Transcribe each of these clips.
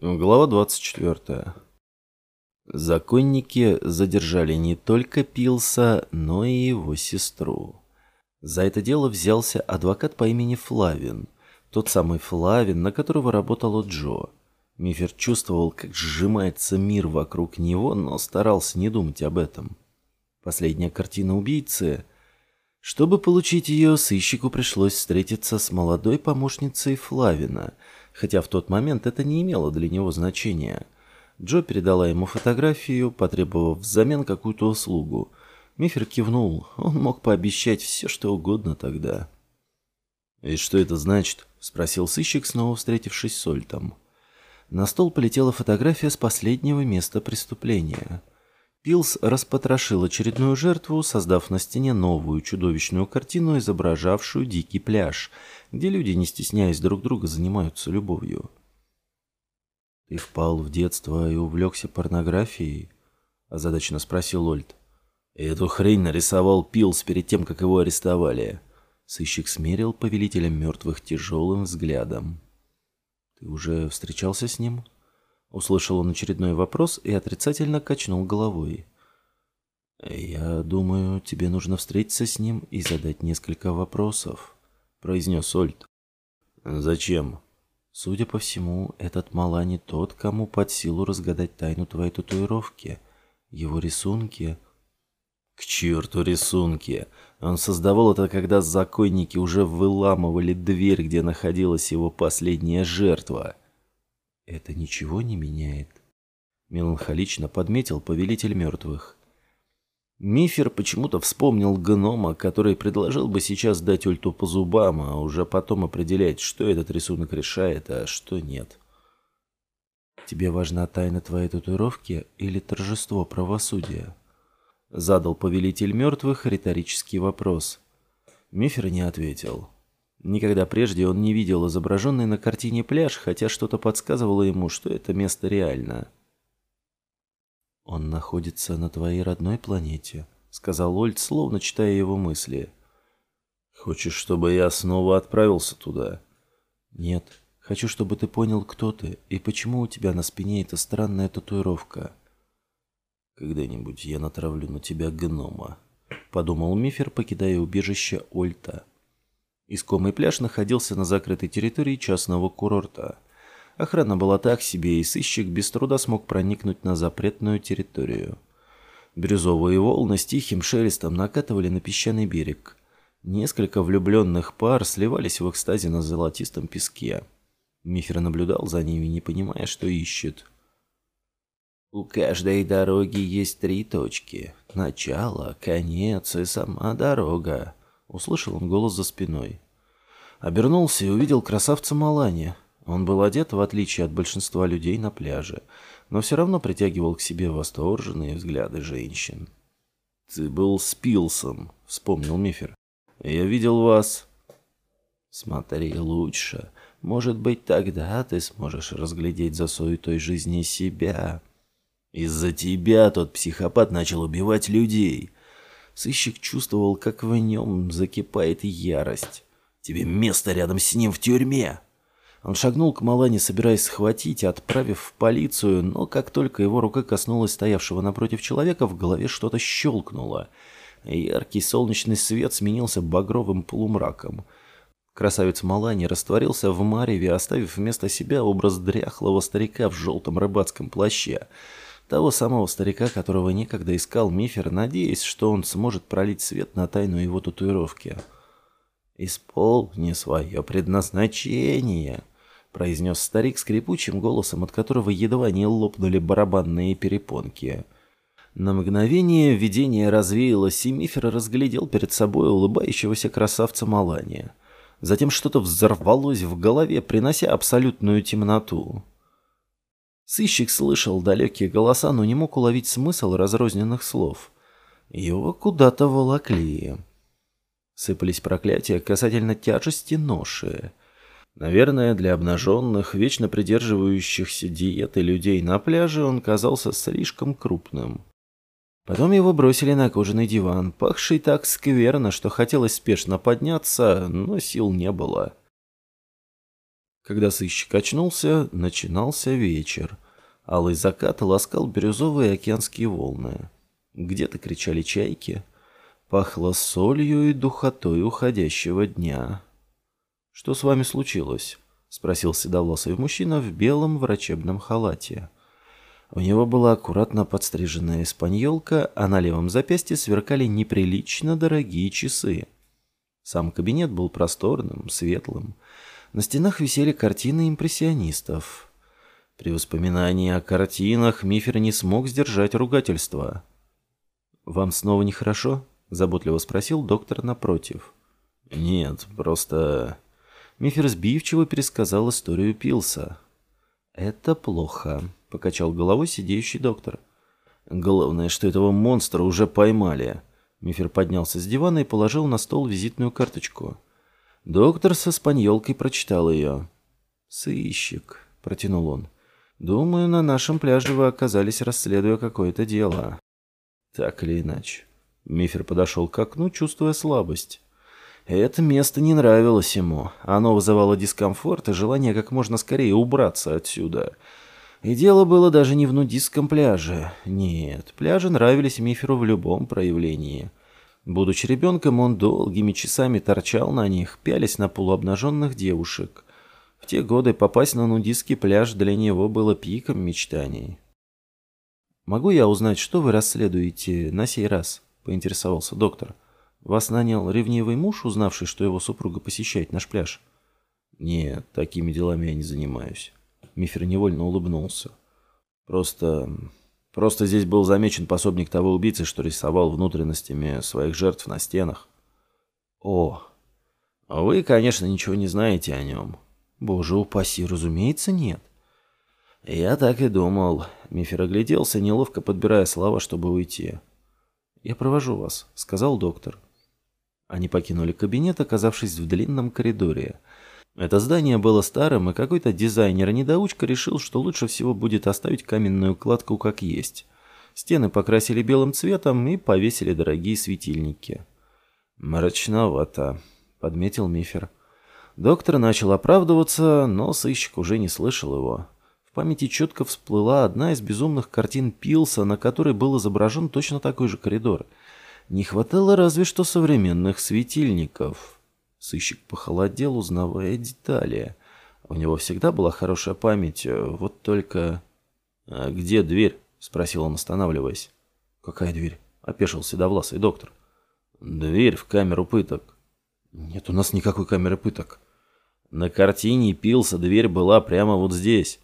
Глава 24. Законники задержали не только Пилса, но и его сестру. За это дело взялся адвокат по имени Флавин, тот самый Флавин, на которого работал Джо. Мифер чувствовал, как сжимается мир вокруг него, но старался не думать об этом. Последняя картина убийцы. Чтобы получить ее, сыщику пришлось встретиться с молодой помощницей Флавина – хотя в тот момент это не имело для него значения. Джо передала ему фотографию, потребовав взамен какую-то услугу. Мифер кивнул, он мог пообещать все, что угодно тогда. «И что это значит?» – спросил сыщик, снова встретившись с Ольтом. На стол полетела фотография с последнего места преступления – Пилс распотрошил очередную жертву, создав на стене новую чудовищную картину, изображавшую дикий пляж, где люди, не стесняясь друг друга, занимаются любовью. «Ты впал в детство и увлекся порнографией?» – озадаченно спросил Ольд. «Эту хрень нарисовал Пилс перед тем, как его арестовали». Сыщик смерил повелителя мертвых тяжелым взглядом. «Ты уже встречался с ним?» Услышал он очередной вопрос и отрицательно качнул головой. «Я думаю, тебе нужно встретиться с ним и задать несколько вопросов», — произнес Ольд. «Зачем?» «Судя по всему, этот мала не тот, кому под силу разгадать тайну твоей татуировки. Его рисунки...» «К черту рисунки! Он создавал это, когда законники уже выламывали дверь, где находилась его последняя жертва». «Это ничего не меняет», — меланхолично подметил повелитель мертвых. Мифер почему-то вспомнил гнома, который предложил бы сейчас дать ульту по зубам, а уже потом определять, что этот рисунок решает, а что нет. «Тебе важна тайна твоей татуировки или торжество правосудия?» Задал повелитель мертвых риторический вопрос. Мифер не ответил. Никогда прежде он не видел изображенный на картине пляж, хотя что-то подсказывало ему, что это место реально. «Он находится на твоей родной планете», — сказал Ольд, словно читая его мысли. «Хочешь, чтобы я снова отправился туда?» «Нет. Хочу, чтобы ты понял, кто ты и почему у тебя на спине эта странная татуировка». «Когда-нибудь я натравлю на тебя гнома», — подумал Мифер, покидая убежище Ольта. Искомый пляж находился на закрытой территории частного курорта. Охрана была так себе, и сыщик без труда смог проникнуть на запретную территорию. Бирюзовые волны с тихим шелестом накатывали на песчаный берег. Несколько влюбленных пар сливались в экстазе на золотистом песке. Мифер наблюдал за ними, не понимая, что ищет. «У каждой дороги есть три точки. Начало, конец и сама дорога», Услышал он голос за спиной. Обернулся и увидел красавца Малани. Он был одет, в отличие от большинства людей на пляже, но все равно притягивал к себе восторженные взгляды женщин. «Ты был с Пилсом», — вспомнил Мифер. «Я видел вас...» «Смотри лучше. Может быть, тогда ты сможешь разглядеть за суетой жизни себя». «Из-за тебя тот психопат начал убивать людей. Сыщик чувствовал, как в нем закипает ярость. «Тебе место рядом с ним в тюрьме!» Он шагнул к Малане, собираясь схватить, отправив в полицию, но как только его рука коснулась стоявшего напротив человека, в голове что-то щелкнуло. Яркий солнечный свет сменился багровым полумраком. Красавец Малани растворился в мареве, оставив вместо себя образ дряхлого старика в желтом рыбацком плаще. Того самого старика, которого некогда искал Мифер, надеясь, что он сможет пролить свет на тайну его татуировки. «Исполни свое предназначение», — произнес старик скрипучим голосом, от которого едва не лопнули барабанные перепонки. На мгновение видение развеялось, и Мифер разглядел перед собой улыбающегося красавца Малания. Затем что-то взорвалось в голове, принося абсолютную темноту. Сыщик слышал далекие голоса, но не мог уловить смысл разрозненных слов. Его куда-то волокли. Сыпались проклятия касательно тяжести ноши. Наверное, для обнаженных, вечно придерживающихся диеты людей на пляже он казался слишком крупным. Потом его бросили на кожаный диван, пахший так скверно, что хотелось спешно подняться, но сил не было. Когда сыщик очнулся, начинался вечер. Алый закат ласкал бирюзовые океанские волны. Где-то кричали чайки. Пахло солью и духотой уходящего дня. «Что с вами случилось?» — спросил седовласый мужчина в белом врачебном халате. У него была аккуратно подстриженная испаньолка, а на левом запястье сверкали неприлично дорогие часы. Сам кабинет был просторным, светлым. На стенах висели картины импрессионистов. При воспоминании о картинах Мифер не смог сдержать ругательства. «Вам снова нехорошо?» — заботливо спросил доктор напротив. «Нет, просто...» Мифер сбивчиво пересказал историю Пилса. «Это плохо», — покачал головой сидеющий доктор. «Главное, что этого монстра уже поймали». Мифер поднялся с дивана и положил на стол визитную карточку. Доктор со спаньолкой прочитал ее. «Сыщик», — протянул он. «Думаю, на нашем пляже вы оказались, расследуя какое-то дело». Так или иначе. Мифер подошел к окну, чувствуя слабость. Это место не нравилось ему. Оно вызывало дискомфорт и желание как можно скорее убраться отсюда. И дело было даже не в нудистском пляже. Нет, пляжи нравились Миферу в любом проявлении. Будучи ребенком, он долгими часами торчал на них, пялись на полуобнаженных девушек. В те годы попасть на нудистский пляж для него было пиком мечтаний. «Могу я узнать, что вы расследуете на сей раз?» – поинтересовался доктор. «Вас нанял ревнивый муж, узнавший, что его супруга посещает наш пляж?» «Нет, такими делами я не занимаюсь». Мифер невольно улыбнулся. «Просто... просто здесь был замечен пособник того убийцы, что рисовал внутренностями своих жертв на стенах». «О, вы, конечно, ничего не знаете о нем». «Боже упаси, разумеется, нет». «Я так и думал». Мифер огляделся, неловко подбирая слова, чтобы уйти. «Я провожу вас», — сказал доктор. Они покинули кабинет, оказавшись в длинном коридоре. Это здание было старым, и какой-то дизайнер-недоучка решил, что лучше всего будет оставить каменную кладку как есть. Стены покрасили белым цветом и повесили дорогие светильники. «Мрачновато», — подметил Мифер. Доктор начал оправдываться, но сыщик уже не слышал его. В памяти четко всплыла одна из безумных картин Пилса, на которой был изображен точно такой же коридор. Не хватало разве что современных светильников. Сыщик похолодел, узнавая детали. У него всегда была хорошая память, э, вот только... «А где дверь?» — спросил он, останавливаясь. «Какая дверь?» — опешил седовласый доктор. «Дверь в камеру пыток». «Нет у нас никакой камеры пыток». На картине Пилса дверь была прямо вот здесь.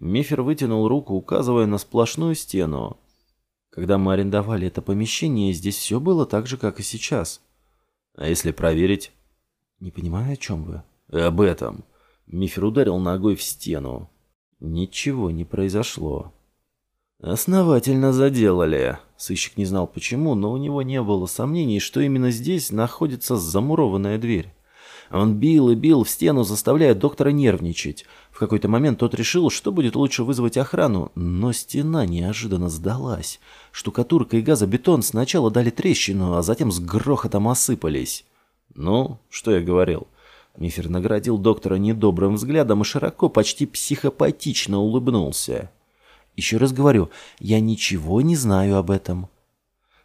Мифер вытянул руку, указывая на сплошную стену. Когда мы арендовали это помещение, здесь все было так же, как и сейчас. А если проверить? «Не понимаю, о чем вы?» «Об этом». Мифер ударил ногой в стену. Ничего не произошло. «Основательно заделали». Сыщик не знал почему, но у него не было сомнений, что именно здесь находится замурованная дверь. Он бил и бил в стену, заставляя доктора нервничать. В какой-то момент тот решил, что будет лучше вызвать охрану, но стена неожиданно сдалась. Штукатурка и газобетон сначала дали трещину, а затем с грохотом осыпались. «Ну, что я говорил?» Мифер наградил доктора недобрым взглядом и широко, почти психопатично улыбнулся. «Еще раз говорю, я ничего не знаю об этом».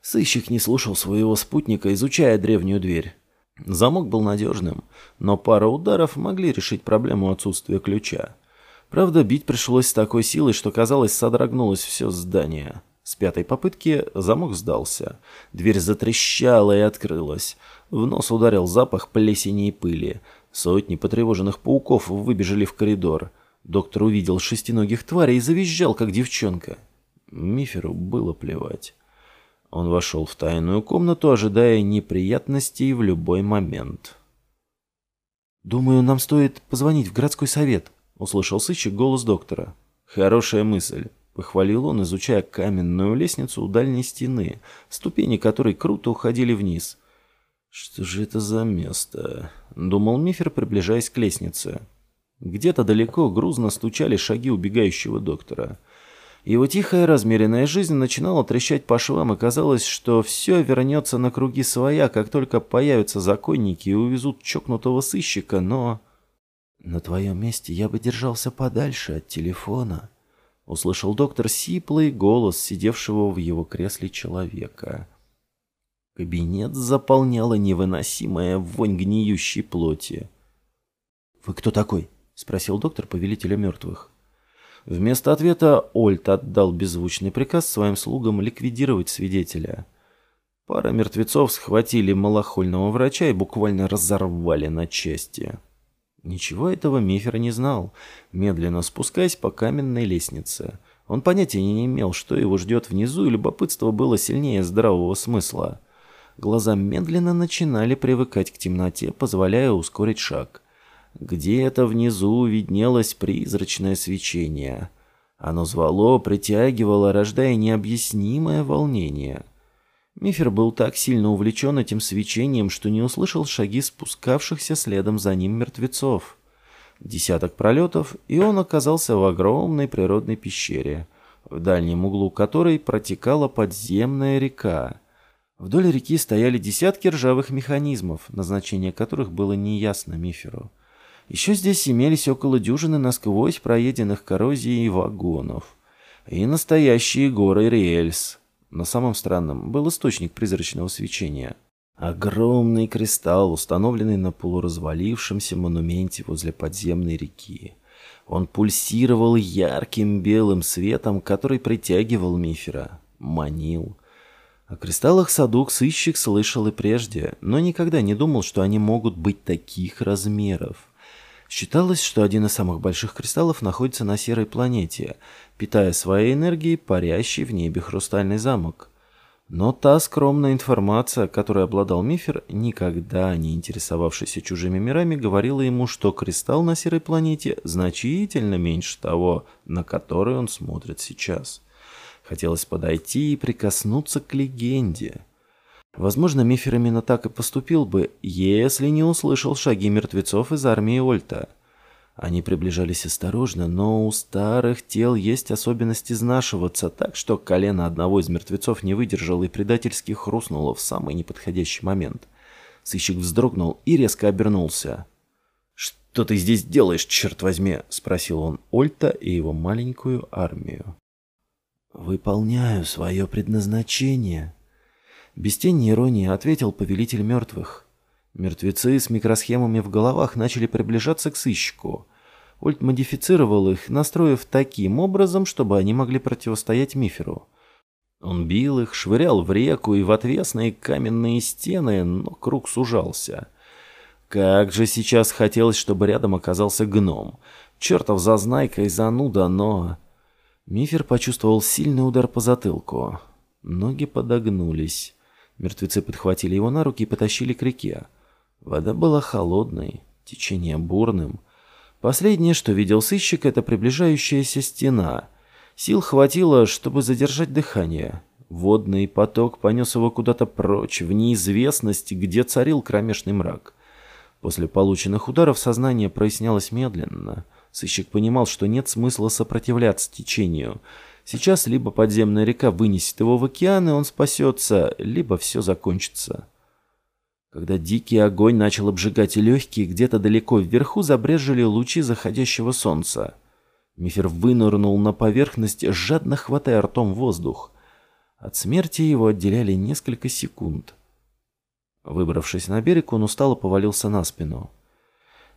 Сыщик не слушал своего спутника, изучая древнюю дверь. Замок был надежным, но пара ударов могли решить проблему отсутствия ключа. Правда, бить пришлось с такой силой, что, казалось, содрогнулось все здание. С пятой попытки замок сдался. Дверь затрещала и открылась. В нос ударил запах плесени и пыли. Сотни потревоженных пауков выбежали в коридор. Доктор увидел шестиногих тварей и завизжал, как девчонка. Миферу было плевать. Он вошел в тайную комнату, ожидая неприятностей в любой момент. «Думаю, нам стоит позвонить в городской совет», — услышал сыщик голос доктора. «Хорошая мысль», — похвалил он, изучая каменную лестницу у дальней стены, ступени которой круто уходили вниз. «Что же это за место?» — думал Мифер, приближаясь к лестнице. Где-то далеко грузно стучали шаги убегающего доктора. Его тихая, размеренная жизнь начинала трещать по швам, и казалось, что все вернется на круги своя, как только появятся законники и увезут чокнутого сыщика, но... «На твоем месте я бы держался подальше от телефона», — услышал доктор сиплый голос сидевшего в его кресле человека. Кабинет заполняла невыносимая вонь гниющей плоти. «Вы кто такой?» — спросил доктор повелителя мертвых. Вместо ответа Ольт отдал беззвучный приказ своим слугам ликвидировать свидетеля. Пара мертвецов схватили малохольного врача и буквально разорвали на части. Ничего этого Мифер не знал, медленно спускаясь по каменной лестнице. Он понятия не имел, что его ждет внизу, и любопытство было сильнее здравого смысла. Глаза медленно начинали привыкать к темноте, позволяя ускорить шаг. Где-то внизу виднелось призрачное свечение. Оно звало, притягивало, рождая необъяснимое волнение. Мифер был так сильно увлечен этим свечением, что не услышал шаги спускавшихся следом за ним мертвецов. Десяток пролетов, и он оказался в огромной природной пещере, в дальнем углу которой протекала подземная река. Вдоль реки стояли десятки ржавых механизмов, назначение которых было неясно Миферу. Еще здесь имелись около дюжины насквозь проеденных коррозией вагонов и настоящие горы рельс. Но самым странным был источник призрачного свечения. Огромный кристалл, установленный на полуразвалившемся монументе возле подземной реки. Он пульсировал ярким белым светом, который притягивал Мифера, манил. О кристаллах Садук сыщик слышал и прежде, но никогда не думал, что они могут быть таких размеров. Считалось, что один из самых больших кристаллов находится на серой планете, питая своей энергией парящий в небе хрустальный замок. Но та скромная информация, которой обладал Мифер, никогда не интересовавшийся чужими мирами, говорила ему, что кристалл на серой планете значительно меньше того, на который он смотрит сейчас. Хотелось подойти и прикоснуться к легенде. Возможно, Мифер именно так и поступил бы, если не услышал шаги мертвецов из армии Ольта. Они приближались осторожно, но у старых тел есть особенность изнашиваться, так что колено одного из мертвецов не выдержало и предательски хрустнуло в самый неподходящий момент. Сыщик вздрогнул и резко обернулся. «Что ты здесь делаешь, черт возьми?» — спросил он Ольта и его маленькую армию. «Выполняю свое предназначение», без тени иронии ответил повелитель мертвых. Мертвецы с микросхемами в головах начали приближаться к сыщику. Ульт модифицировал их, настроив таким образом, чтобы они могли противостоять Миферу. Он бил их, швырял в реку и в отвесные каменные стены, но круг сужался. Как же сейчас хотелось, чтобы рядом оказался гном. Чертов зазнайка и зануда, но... Мифер почувствовал сильный удар по затылку. Ноги подогнулись. Мертвецы подхватили его на руки и потащили к реке. Вода была холодной, течение бурным. Последнее, что видел сыщик, это приближающаяся стена. Сил хватило, чтобы задержать дыхание. Водный поток понес его куда-то прочь, в неизвестность, где царил кромешный мрак. После полученных ударов сознание прояснялось медленно. Сыщик понимал, что нет смысла сопротивляться течению – Сейчас либо подземная река вынесет его в океан, и он спасется, либо все закончится. Когда дикий огонь начал обжигать легкие, где-то далеко вверху забрежили лучи заходящего солнца. Мифер вынырнул на поверхность, жадно хватая ртом воздух. От смерти его отделяли несколько секунд. Выбравшись на берег, он устало повалился на спину.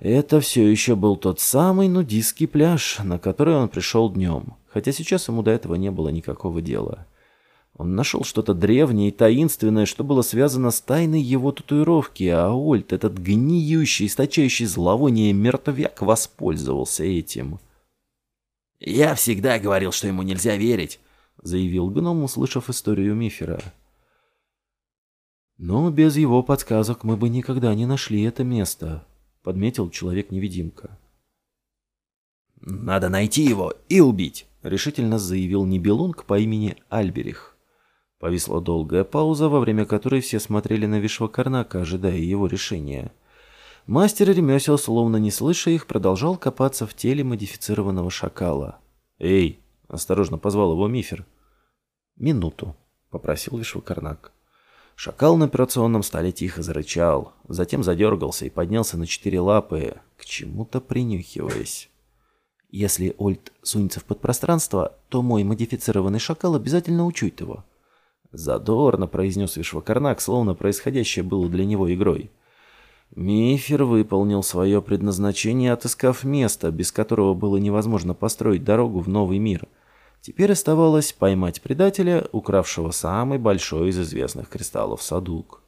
Это все еще был тот самый нудистский пляж, на который он пришел днем хотя сейчас ему до этого не было никакого дела. Он нашел что-то древнее и таинственное, что было связано с тайной его татуировки, а Ольт, этот гниющий, источающий зловоние мертвяк, воспользовался этим. «Я всегда говорил, что ему нельзя верить», — заявил гном, услышав историю Мифера. «Но без его подсказок мы бы никогда не нашли это место», — подметил человек-невидимка. «Надо найти его и убить», решительно заявил Нибелунг по имени Альберих. Повисла долгая пауза, во время которой все смотрели на Вишвакарнака, ожидая его решения. Мастер ремесел, словно не слыша их, продолжал копаться в теле модифицированного шакала. «Эй!» – осторожно позвал его Мифер. «Минуту», – попросил Вишвакарнак. Шакал на операционном столе тихо зарычал, затем задергался и поднялся на четыре лапы, к чему-то принюхиваясь. Если Ольд сунется в подпространство, то мой модифицированный шакал обязательно учует его. Задорно произнес Вишвакарнак, словно происходящее было для него игрой. Мифер выполнил свое предназначение, отыскав место, без которого было невозможно построить дорогу в новый мир. Теперь оставалось поймать предателя, укравшего самый большой из известных кристаллов Садук.